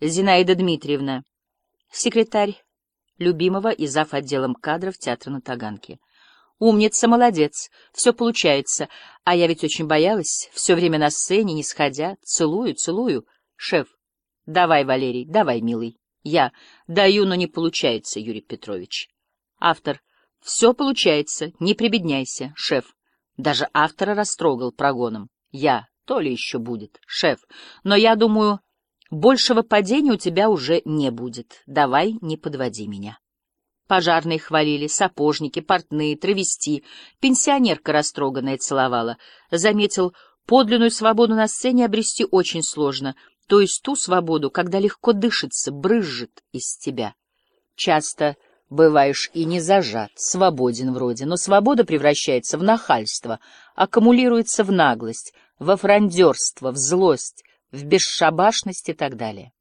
Зинаида Дмитриевна, секретарь любимого и зав. отделом кадров театра на Таганке. Умница, молодец, все получается. А я ведь очень боялась, все время на сцене, не сходя. Целую, целую. Шеф, давай, Валерий, давай, милый. Я даю, но не получается, Юрий Петрович. Автор, все получается, не прибедняйся. Шеф, даже автора растрогал прогоном. Я, то ли еще будет. Шеф, но я думаю, большего падения у тебя уже не будет. Давай, не подводи меня. Пожарные хвалили, сапожники, портные, травести. Пенсионерка растроганная целовала. Заметил, подлинную свободу на сцене обрести очень сложно, то есть ту свободу, когда легко дышится, брызжет из тебя. Часто бываешь и не зажат, свободен вроде, но свобода превращается в нахальство, аккумулируется в наглость, во фрондерство, в злость, в бесшабашность и так далее.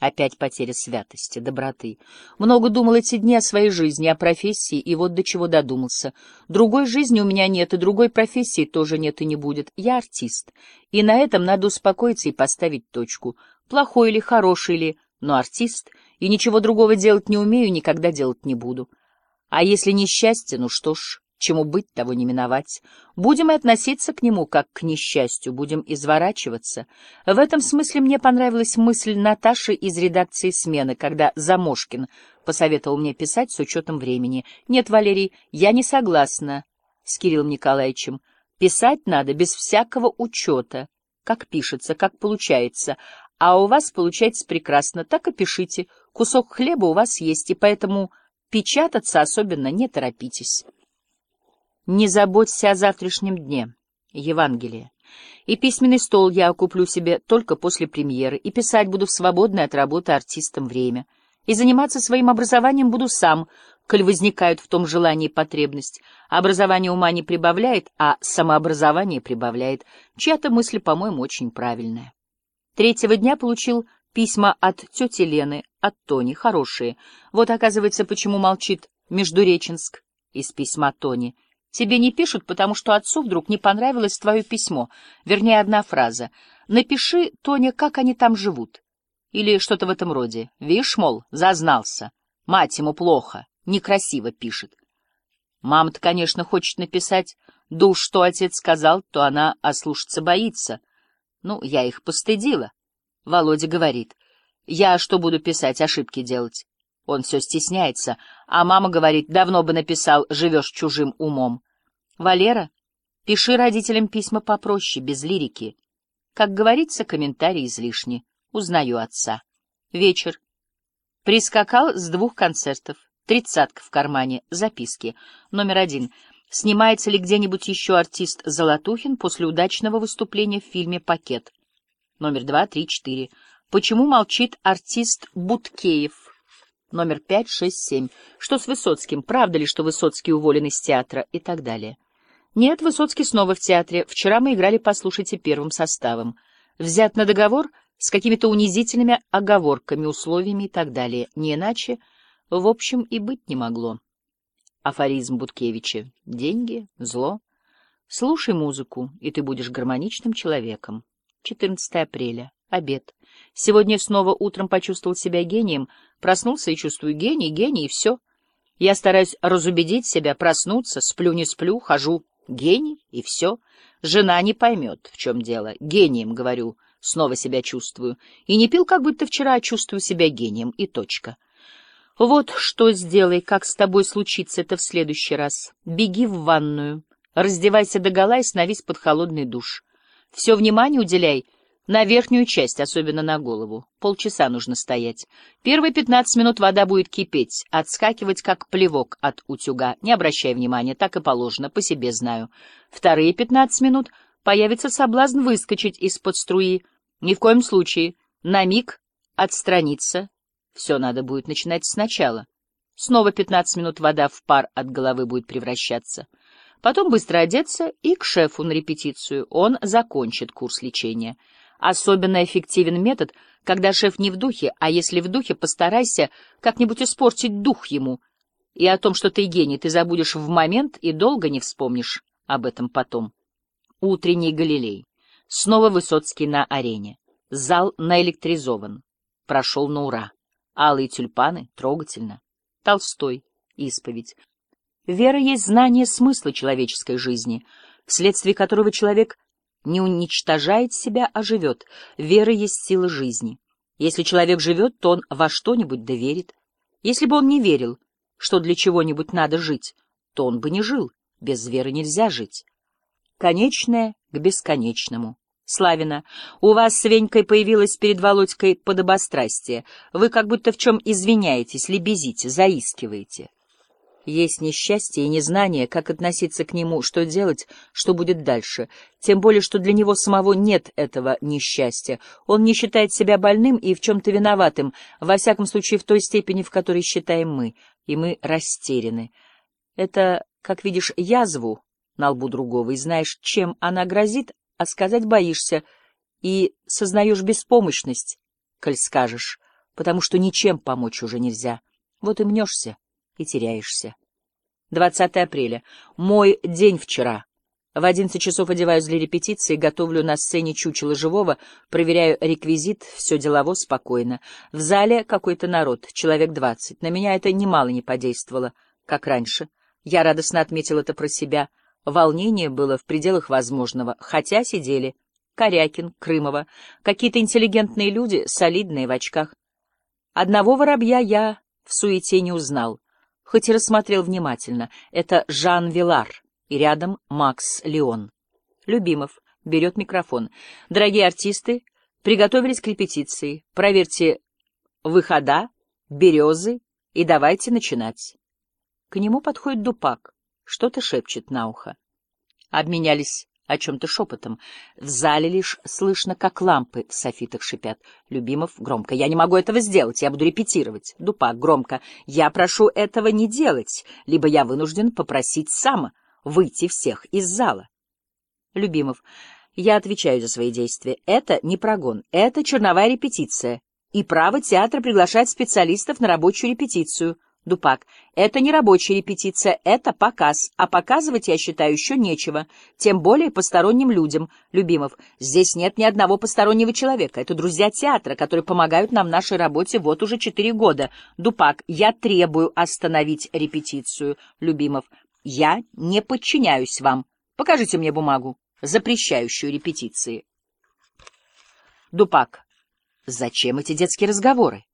Опять потеря святости, доброты. Много думал эти дни о своей жизни, о профессии, и вот до чего додумался. Другой жизни у меня нет, и другой профессии тоже нет и не будет. Я артист, и на этом надо успокоиться и поставить точку. Плохой или хороший ли, но артист, и ничего другого делать не умею, никогда делать не буду. А если несчастье, ну что ж, Чему быть, того не миновать. Будем и относиться к нему, как к несчастью, будем изворачиваться. В этом смысле мне понравилась мысль Наташи из редакции «Смены», когда Замошкин посоветовал мне писать с учетом времени. Нет, Валерий, я не согласна с Кириллом Николаевичем. Писать надо без всякого учета, как пишется, как получается. А у вас получается прекрасно, так и пишите. Кусок хлеба у вас есть, и поэтому печататься особенно не торопитесь. Не заботься о завтрашнем дне. Евангелие. И письменный стол я куплю себе только после премьеры, и писать буду в свободное от работы артистом время. И заниматься своим образованием буду сам, коль возникают в том желании потребность. Образование ума не прибавляет, а самообразование прибавляет. Чья-то мысль, по-моему, очень правильная. Третьего дня получил письма от тети Лены, от Тони, хорошие. Вот, оказывается, почему молчит Междуреченск из письма Тони. Тебе не пишут, потому что отцу вдруг не понравилось твое письмо, вернее, одна фраза. Напиши, Тоня, как они там живут. Или что-то в этом роде. Вишь, мол, зазнался. Мать ему плохо, некрасиво пишет. Мама-то, конечно, хочет написать, да уж что отец сказал, то она ослушаться боится. Ну, я их постыдила. Володя говорит, я что буду писать, ошибки делать? Он все стесняется, а мама говорит, давно бы написал, живешь чужим умом. Валера, пиши родителям письма попроще, без лирики. Как говорится, комментарии излишни. Узнаю отца. Вечер. Прискакал с двух концертов. Тридцатка в кармане. Записки. Номер один. Снимается ли где-нибудь еще артист Золотухин после удачного выступления в фильме «Пакет»? Номер два, три, четыре. Почему молчит артист Буткеев? Номер 567. Что с Высоцким? Правда ли, что Высоцкий уволен из театра? И так далее. Нет, Высоцкий снова в театре. Вчера мы играли, послушайте, первым составом. Взят на договор с какими-то унизительными оговорками, условиями и так далее. Не иначе, в общем, и быть не могло. Афоризм Буткевича. Деньги, зло. Слушай музыку, и ты будешь гармоничным человеком. 14 апреля. Обед. Сегодня снова утром почувствовал себя гением, проснулся и чувствую гений, гений, и все. Я стараюсь разубедить себя, проснуться, сплю, не сплю, хожу. Гений, и все. Жена не поймет, в чем дело. Гением, говорю, снова себя чувствую. И не пил, как будто вчера, а чувствую себя гением, и точка. Вот что сделай, как с тобой случится это в следующий раз. Беги в ванную, раздевайся догола и становись под холодный душ. Все внимание уделяй на верхнюю часть, особенно на голову. Полчаса нужно стоять. Первые пятнадцать минут вода будет кипеть, отскакивать, как плевок от утюга. Не обращай внимания, так и положено, по себе знаю. Вторые пятнадцать минут появится соблазн выскочить из-под струи. Ни в коем случае. На миг отстраниться. Все надо будет начинать сначала. Снова пятнадцать минут вода в пар от головы будет превращаться. Потом быстро одеться и к шефу на репетицию. Он закончит курс лечения. Особенно эффективен метод, когда шеф не в духе, а если в духе, постарайся как-нибудь испортить дух ему. И о том, что ты гений, ты забудешь в момент и долго не вспомнишь об этом потом. Утренний Галилей. Снова Высоцкий на арене. Зал наэлектризован. прошел на ура. Алые тюльпаны — трогательно. Толстой — исповедь. Вера есть знание смысла человеческой жизни, вследствие которого человек не уничтожает себя, а живет. Вера есть сила жизни. Если человек живет, то он во что-нибудь доверит. Если бы он не верил, что для чего-нибудь надо жить, то он бы не жил. Без веры нельзя жить. Конечное к бесконечному. Славина, у вас с Венькой появилось перед Володькой подобострастие. Вы как будто в чем извиняетесь, лебезите, заискиваете. Есть несчастье и незнание, как относиться к нему, что делать, что будет дальше. Тем более, что для него самого нет этого несчастья. Он не считает себя больным и в чем-то виноватым, во всяком случае в той степени, в которой считаем мы, и мы растеряны. Это, как видишь, язву на лбу другого, и знаешь, чем она грозит, а сказать боишься, и сознаешь беспомощность, коль скажешь, потому что ничем помочь уже нельзя. Вот и мнешься и теряешься. 20 апреля. Мой день вчера. В одиннадцать часов одеваюсь для репетиции, готовлю на сцене чучело живого, проверяю реквизит, все делово, спокойно. В зале какой-то народ, человек двадцать. На меня это немало не подействовало, как раньше. Я радостно отметил это про себя. Волнение было в пределах возможного, хотя сидели Корякин, Крымова, какие-то интеллигентные люди, солидные в очках. Одного воробья я в суете не узнал хоть и рассмотрел внимательно. Это Жан Вилар, и рядом Макс Леон. Любимов берет микрофон. Дорогие артисты, приготовились к репетиции. Проверьте выхода, березы и давайте начинать. К нему подходит Дупак, что-то шепчет на ухо. Обменялись о чем-то шепотом. В зале лишь слышно, как лампы в софитах шипят. Любимов громко. «Я не могу этого сделать, я буду репетировать». Дупак громко. «Я прошу этого не делать, либо я вынужден попросить сам выйти всех из зала». Любимов. «Я отвечаю за свои действия. Это не прогон, это черновая репетиция. И право театра приглашать специалистов на рабочую репетицию». Дупак. Это не рабочая репетиция, это показ, а показывать, я считаю, еще нечего, тем более посторонним людям. Любимов. Здесь нет ни одного постороннего человека, это друзья театра, которые помогают нам в нашей работе вот уже четыре года. Дупак. Я требую остановить репетицию. Любимов. Я не подчиняюсь вам. Покажите мне бумагу, запрещающую репетиции. Дупак. Зачем эти детские разговоры?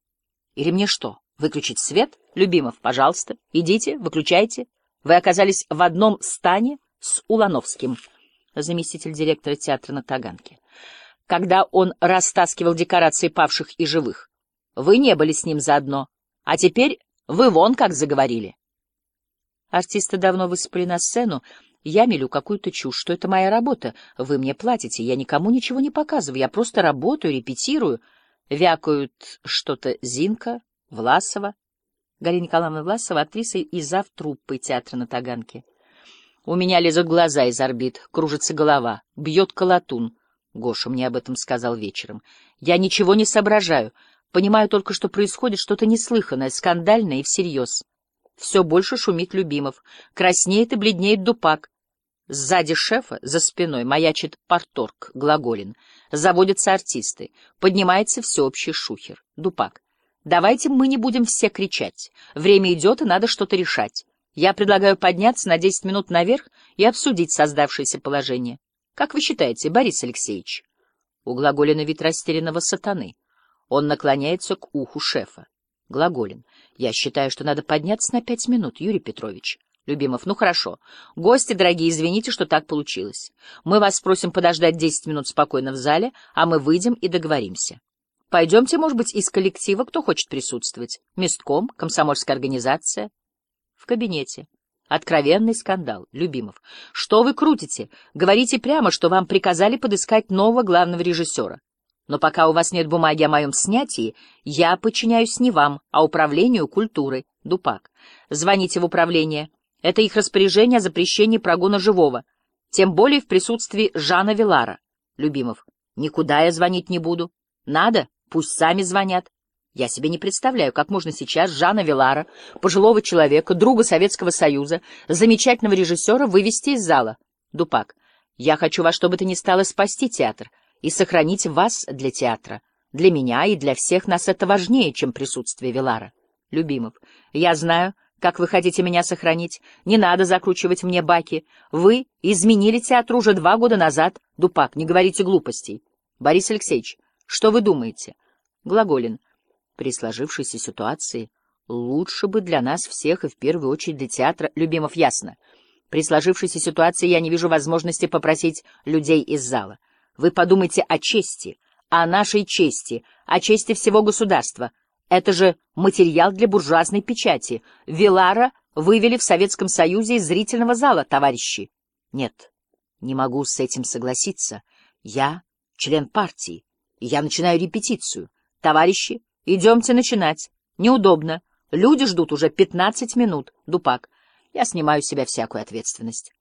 Или мне что? Выключить свет? Любимов, пожалуйста, идите, выключайте. Вы оказались в одном стане с Улановским, заместитель директора театра на Таганке. Когда он растаскивал декорации павших и живых. Вы не были с ним заодно. А теперь вы вон как заговорили. Артисты давно высыпали на сцену. Я мелю какую-то чушь, что это моя работа. Вы мне платите, я никому ничего не показываю. Я просто работаю, репетирую. Вякают что-то Зинка, Власова, Галина Николаевна Власова, актриса и зав. труппы театра на Таганке. У меня лезут глаза из орбит, кружится голова, бьет колотун. Гоша мне об этом сказал вечером. Я ничего не соображаю, понимаю только, что происходит что-то неслыханное, скандальное и всерьез. Все больше шумит Любимов, краснеет и бледнеет Дупак. Сзади шефа, за спиной, маячит порторг, глаголин. Заводятся артисты, поднимается всеобщий шухер. Дупак. Давайте мы не будем все кричать. Время идет, и надо что-то решать. Я предлагаю подняться на 10 минут наверх и обсудить создавшееся положение. Как вы считаете, Борис Алексеевич? У Глаголина вид растерянного сатаны. Он наклоняется к уху шефа. Глаголин. Я считаю, что надо подняться на пять минут, Юрий Петрович. Любимов. Ну хорошо. Гости, дорогие, извините, что так получилось. Мы вас просим подождать 10 минут спокойно в зале, а мы выйдем и договоримся. Пойдемте, может быть, из коллектива, кто хочет присутствовать. Местком, комсомольская организация. В кабинете. Откровенный скандал. Любимов. Что вы крутите? Говорите прямо, что вам приказали подыскать нового главного режиссера. Но пока у вас нет бумаги о моем снятии, я подчиняюсь не вам, а управлению культуры. Дупак. Звоните в управление. Это их распоряжение о запрещении прогона живого. Тем более в присутствии Жана Вилара. Любимов. Никуда я звонить не буду. Надо? Пусть сами звонят. Я себе не представляю, как можно сейчас Жана Вилара, пожилого человека, друга Советского Союза, замечательного режиссера, вывести из зала. Дупак, я хочу во что бы то ни стало спасти театр и сохранить вас для театра. Для меня и для всех нас это важнее, чем присутствие Вилара. Любимов. Я знаю, как вы хотите меня сохранить. Не надо закручивать мне баки. Вы изменили театр уже два года назад. Дупак, не говорите глупостей. Борис Алексеевич, что вы думаете? Глаголин. При сложившейся ситуации лучше бы для нас всех и в первую очередь для театра. Любимов, ясно. При сложившейся ситуации я не вижу возможности попросить людей из зала. Вы подумайте о чести, о нашей чести, о чести всего государства. Это же материал для буржуазной печати. Вилара вывели в Советском Союзе из зрительного зала, товарищи. Нет, не могу с этим согласиться. Я член партии, я начинаю репетицию. Товарищи, идемте начинать. Неудобно. Люди ждут уже пятнадцать минут. Дупак. Я снимаю с себя всякую ответственность.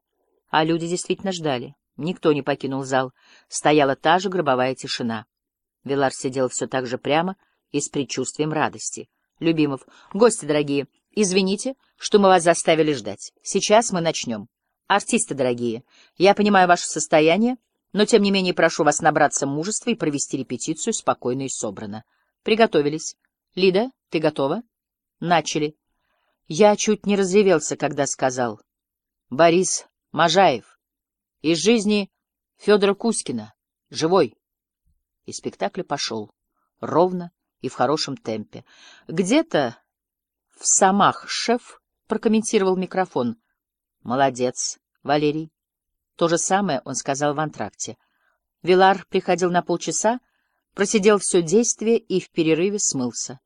А люди действительно ждали. Никто не покинул зал. Стояла та же гробовая тишина. Вилар сидел все так же прямо и с предчувствием радости. Любимов, гости дорогие, извините, что мы вас заставили ждать. Сейчас мы начнем. Артисты дорогие, я понимаю ваше состояние, но тем не менее прошу вас набраться мужества и провести репетицию спокойно и собрано. Приготовились. Лида, ты готова? Начали. Я чуть не разревелся, когда сказал. Борис Можаев. Из жизни Федора Кузькина. Живой. И спектакль пошел. Ровно и в хорошем темпе. Где-то в самах шеф прокомментировал микрофон. Молодец, Валерий. То же самое он сказал в антракте. Вилар приходил на полчаса, просидел все действие и в перерыве смылся.